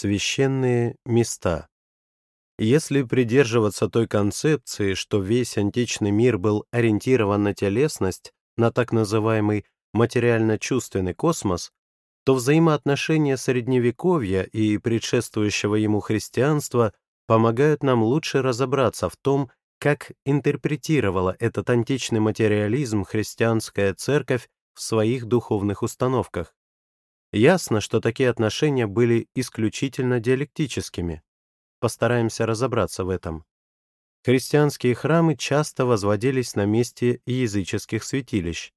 Священные места. Если придерживаться той концепции, что весь античный мир был ориентирован на телесность, на так называемый материально-чувственный космос, то взаимоотношения Средневековья и предшествующего ему христианства помогают нам лучше разобраться в том, как интерпретировала этот античный материализм христианская церковь в своих духовных установках. Ясно, что такие отношения были исключительно диалектическими. Постараемся разобраться в этом. Христианские храмы часто возводились на месте языческих святилищ.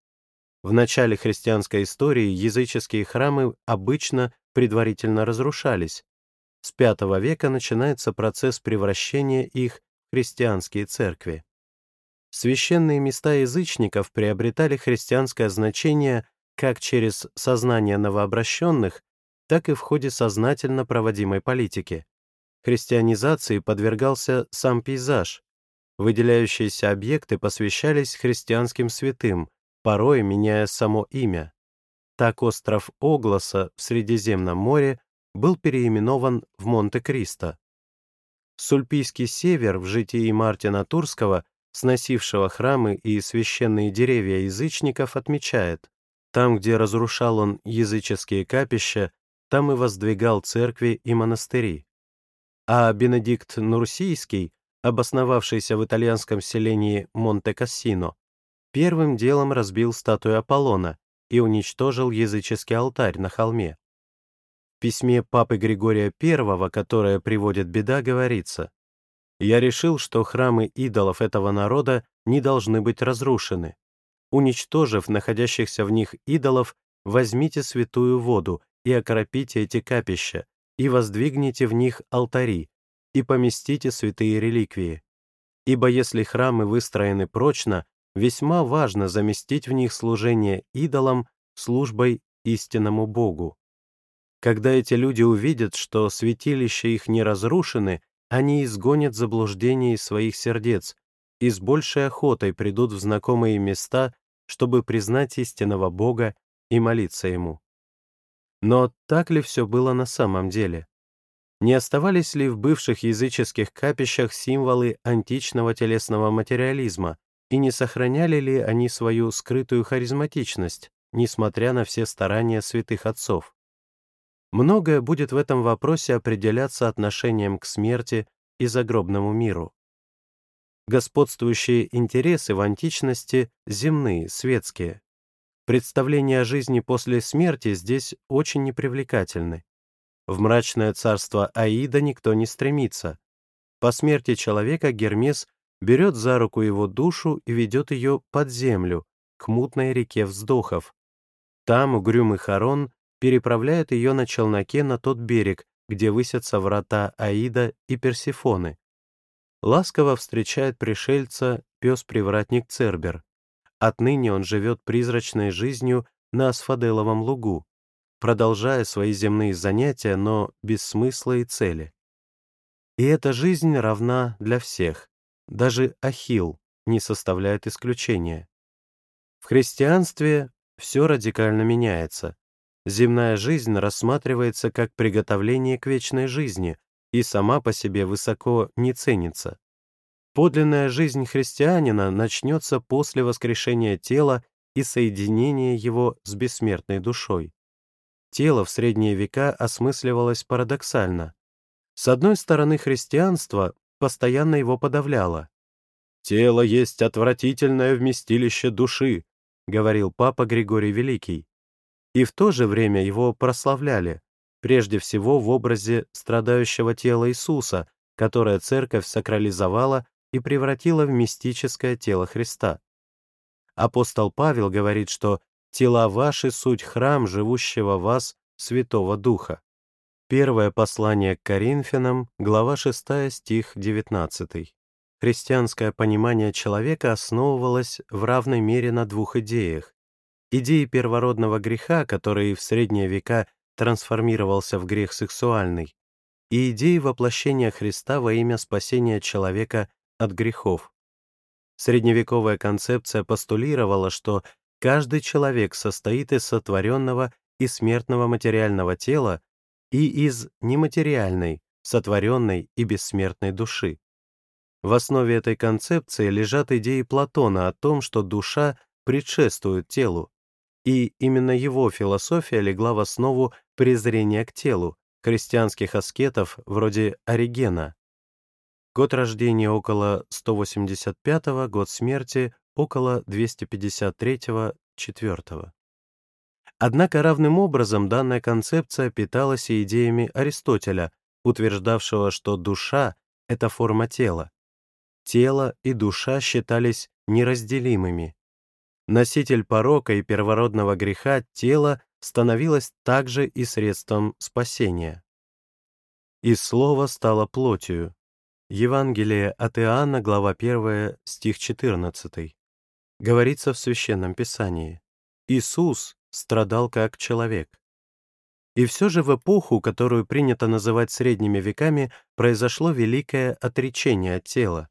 В начале христианской истории языческие храмы обычно предварительно разрушались. С V века начинается процесс превращения их в христианские церкви. Священные места язычников приобретали христианское значение как через сознание новообращенных, так и в ходе сознательно проводимой политики. Христианизации подвергался сам пейзаж. Выделяющиеся объекты посвящались христианским святым, порой меняя само имя. Так остров Огласа в Средиземном море был переименован в Монте-Кристо. Сульпийский север в житии Мартина Турского, сносившего храмы и священные деревья язычников, отмечает, там, где разрушал он языческие капища, там и воздвигал церкви и монастыри. А Бенедикт Нурсийский, обосновавшийся в итальянском селении Монте-Кассино, первым делом разбил статую Аполлона и уничтожил языческий алтарь на холме. В письме Папы Григория I, которое приводит беда, говорится «Я решил, что храмы идолов этого народа не должны быть разрушены, Уничтожив находящихся в них идолов, возьмите святую воду и окропите эти капища, и воздвигните в них алтари, и поместите святые реликвии. Ибо если храмы выстроены прочно, весьма важно заместить в них служение идолам службой истинному Богу. Когда эти люди увидят, что святилища их не разрушены, они изгонят заблуждение из своих сердец и с большей охотой придут в знакомые места чтобы признать истинного Бога и молиться Ему. Но так ли все было на самом деле? Не оставались ли в бывших языческих капищах символы античного телесного материализма, и не сохраняли ли они свою скрытую харизматичность, несмотря на все старания святых отцов? Многое будет в этом вопросе определяться отношением к смерти и загробному миру. Господствующие интересы в античности земные, светские. Представления о жизни после смерти здесь очень непривлекательны. В мрачное царство Аида никто не стремится. По смерти человека Гермес берет за руку его душу и ведет ее под землю, к мутной реке вздохов. Там угрюмый Харон переправляет ее на челноке на тот берег, где высятся врата Аида и Персифоны. Ласково встречает пришельца пес-привратник Цербер. Отныне он живет призрачной жизнью на Асфаделовом лугу, продолжая свои земные занятия, но без смысла и цели. И эта жизнь равна для всех. Даже Ахилл не составляет исключения. В христианстве все радикально меняется. Земная жизнь рассматривается как приготовление к вечной жизни, и сама по себе высоко не ценится. Подлинная жизнь христианина начнется после воскрешения тела и соединения его с бессмертной душой. Тело в средние века осмысливалось парадоксально. С одной стороны, христианство постоянно его подавляло. «Тело есть отвратительное вместилище души», — говорил папа Григорий Великий. И в то же время его прославляли, прежде всего в образе страдающего тела Иисуса, которое церковь сакрализовала и превратила в мистическое тело Христа. Апостол Павел говорит, что «тела ваши — суть храм живущего вас Святого Духа». Первое послание к Коринфянам, глава 6, стих 19. Христианское понимание человека основывалось в равной мере на двух идеях. Идеи первородного греха, который в средние века трансформировался в грех сексуальный, и идеи воплощения Христа во имя спасения человека от грехов. Средневековая концепция постулировала, что каждый человек состоит из сотворенного и смертного материального тела, и из нематериальной, сотворенной и бессмертной души. В основе этой концепции лежат идеи Платона о том, что душа предшествует телу, и именно его философия легла в основу презрения к телу христианских аскетов вроде Оригена. Год рождения около 185 год смерти около 253-4. Однако равным образом данная концепция питалась идеями Аристотеля, утверждавшего, что душа — это форма тела. Тело и душа считались неразделимыми. Носитель порока и первородного греха тело становилось также и средством спасения. «И слово стало плотью». Евангелие от Иоанна, глава 1, стих 14. Говорится в Священном Писании. Иисус страдал как человек. И все же в эпоху, которую принято называть средними веками, произошло великое отречение от тела.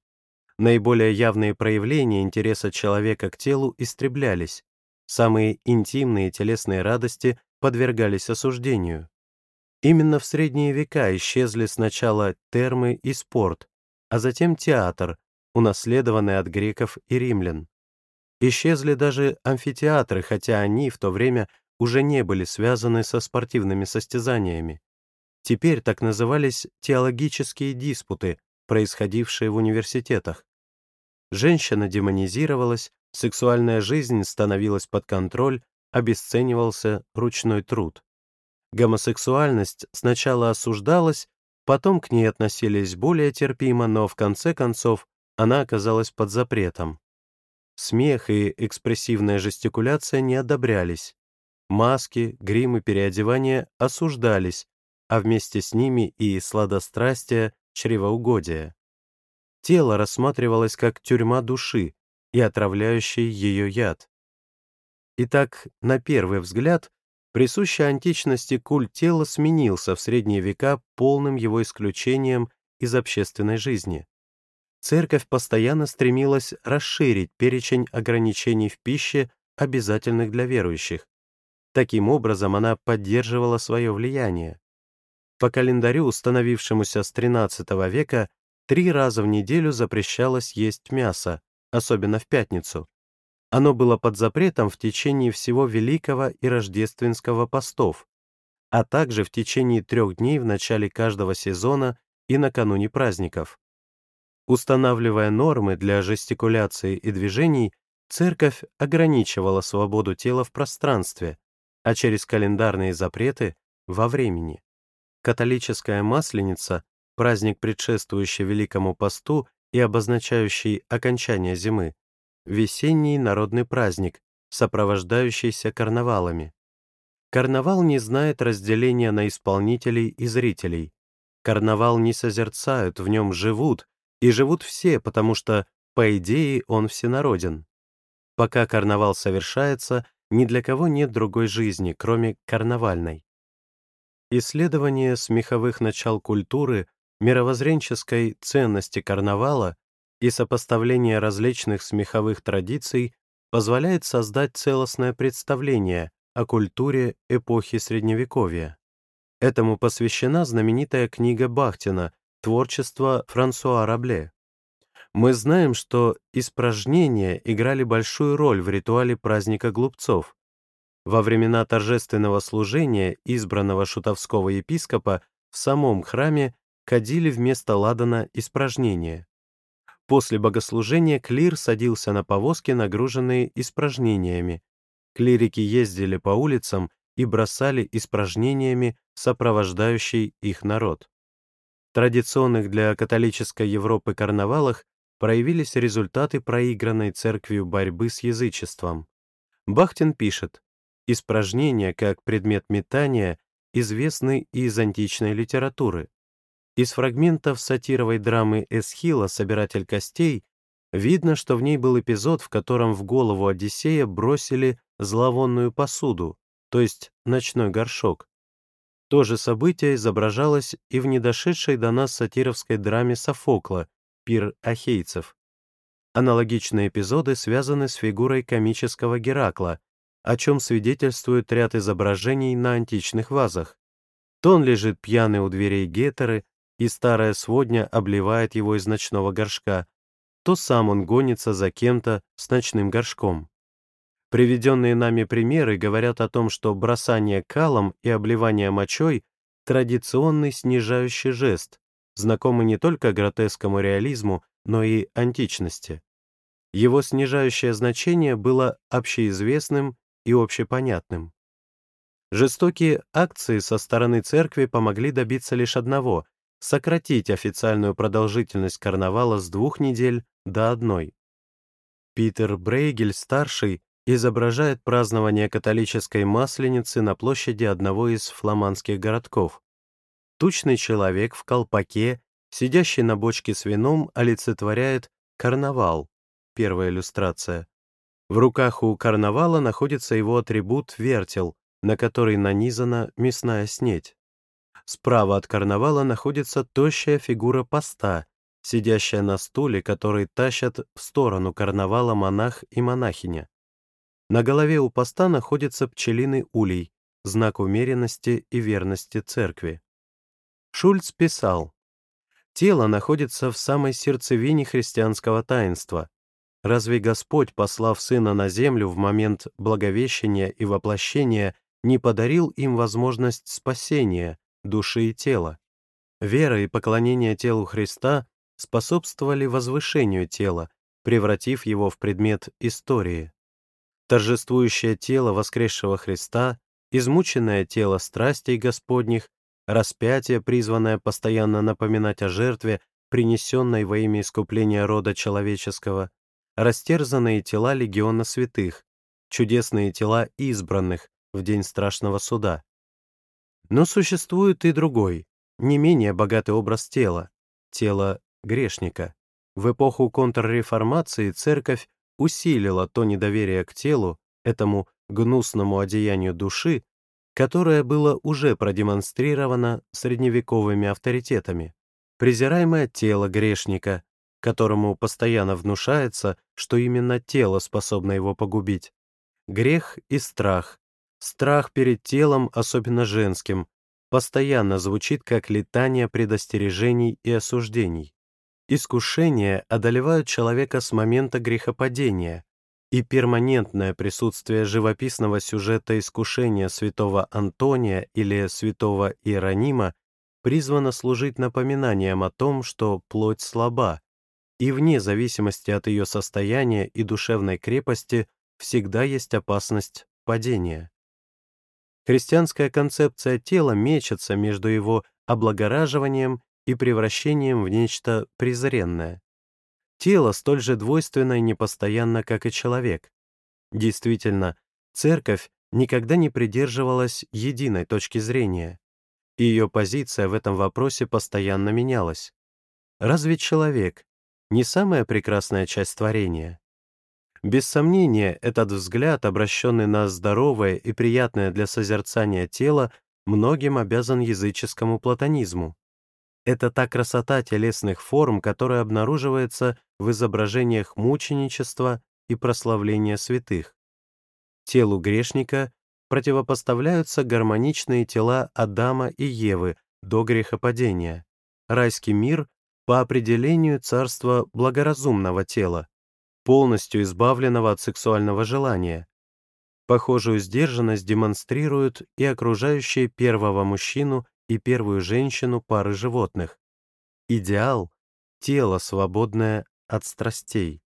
Наиболее явные проявления интереса человека к телу истреблялись, самые интимные телесные радости подвергались осуждению. Именно в средние века исчезли сначала термы и спорт, а затем театр, унаследованный от греков и римлян. Исчезли даже амфитеатры, хотя они в то время уже не были связаны со спортивными состязаниями. Теперь так назывались теологические диспуты, происходившие в университетах. Женщина демонизировалась, сексуальная жизнь становилась под контроль, обесценивался ручной труд. Гомосексуальность сначала осуждалась, потом к ней относились более терпимо, но в конце концов она оказалась под запретом. Смех и экспрессивная жестикуляция не одобрялись. Маски, грим и переодевание осуждались, а вместе с ними и сладострастие, чревоугодие. Тело рассматривалось как тюрьма души и отравляющий ее яд. Итак, на первый взгляд, присущий античности культ тела сменился в средние века полным его исключением из общественной жизни. Церковь постоянно стремилась расширить перечень ограничений в пище, обязательных для верующих. Таким образом, она поддерживала свое влияние. По календарю, установившемуся с XIII века, три раза в неделю запрещалось есть мясо, особенно в пятницу. Оно было под запретом в течение всего Великого и Рождественского постов, а также в течение трех дней в начале каждого сезона и накануне праздников. Устанавливая нормы для жестикуляции и движений, церковь ограничивала свободу тела в пространстве, а через календарные запреты — во времени. Католическая Масленица, праздник, предшествующий Великому посту и обозначающий окончание зимы, весенний народный праздник, сопровождающийся карнавалами. Карнавал не знает разделения на исполнителей и зрителей. Карнавал не созерцают, в нем живут, и живут все, потому что, по идее, он всенароден. Пока карнавал совершается, ни для кого нет другой жизни, кроме карнавальной. Исследование смеховых начал культуры, мировоззренческой ценности карнавала и сопоставление различных смеховых традиций позволяет создать целостное представление о культуре эпохи Средневековья. Этому посвящена знаменитая книга Бахтина Творчество Франсуа Рабле. Мы знаем, что испражнения играли большую роль в ритуале праздника глупцов. Во времена торжественного служения избранного шутовского епископа в самом храме кадили вместо ладана испражнения. После богослужения клир садился на повозки, нагруженные испражнениями. Клирики ездили по улицам и бросали испражнениями сопровождающий их народ традиционных для католической Европы карнавалах проявились результаты проигранной церковью борьбы с язычеством. Бахтин пишет, «Испражнения как предмет метания известны из античной литературы. Из фрагментов сатировой драмы Эсхила «Собиратель костей» видно, что в ней был эпизод, в котором в голову Одиссея бросили зловонную посуду, то есть ночной горшок. То же событие изображалось и в недошедшей до нас сатировской драме Софокла «Пир ахейцев». Аналогичные эпизоды связаны с фигурой комического Геракла, о чем свидетельствует ряд изображений на античных вазах. то он лежит пьяный у дверей гетеры, и старая сводня обливает его из ночного горшка, то сам он гонится за кем-то с ночным горшком. Приведенные нами примеры говорят о том, что бросание калом и обливание мочой — традиционный снижающий жест, знакомый не только гротескому реализму, но и античности. Его снижающее значение было общеизвестным и общепонятным. Жестокие акции со стороны церкви помогли добиться лишь одного — сократить официальную продолжительность карнавала с двух недель до одной. Питер Брейгель-старший изображает празднование католической Масленицы на площади одного из фламандских городков. Тучный человек в колпаке, сидящий на бочке с вином, олицетворяет карнавал, первая иллюстрация. В руках у карнавала находится его атрибут вертел, на который нанизана мясная снеть. Справа от карнавала находится тощая фигура поста, сидящая на стуле, который тащат в сторону карнавала монах и монахиня. На голове у поста находится пчелиный улей, знак умеренности и верности церкви. Шульц писал, «Тело находится в самой сердцевине христианского таинства. Разве Господь, послав Сына на землю в момент благовещения и воплощения, не подарил им возможность спасения души и тела. Вера и поклонение телу Христа способствовали возвышению тела, превратив его в предмет истории. Торжествующее тело воскресшего Христа, измученное тело страстей Господних, распятие, призванное постоянно напоминать о жертве, принесенной во имя искупления рода человеческого, растерзанные тела легиона святых, чудесные тела избранных, в день страшного суда. Но существует и другой, не менее богатый образ тела, тело грешника. В эпоху контрреформации церковь усилила то недоверие к телу, этому гнусному одеянию души, которое было уже продемонстрировано средневековыми авторитетами. Презираемое тело грешника, которому постоянно внушается, что именно тело способно его погубить. Грех и страх, Страх перед телом, особенно женским, постоянно звучит как летание предостережений и осуждений. Искушения одолевают человека с момента грехопадения, и перманентное присутствие живописного сюжета искушения святого Антония или святого Иеронима призвано служить напоминанием о том, что плоть слаба, и вне зависимости от ее состояния и душевной крепости всегда есть опасность падения. Христианская концепция тела мечется между его облагораживанием и превращением в нечто презренное. Тело столь же двойственно и непостоянно, как и человек. Действительно, церковь никогда не придерживалась единой точки зрения, и ее позиция в этом вопросе постоянно менялась. Разве человек не самая прекрасная часть творения? Без сомнения, этот взгляд, обращенный на здоровое и приятное для созерцания тело, многим обязан языческому платонизму. Это та красота телесных форм, которая обнаруживается в изображениях мученичества и прославления святых. Телу грешника противопоставляются гармоничные тела Адама и Евы до грехопадения, райский мир по определению царства благоразумного тела, полностью избавленного от сексуального желания. Похожую сдержанность демонстрируют и окружающие первого мужчину и первую женщину пары животных. Идеал — тело, свободное от страстей.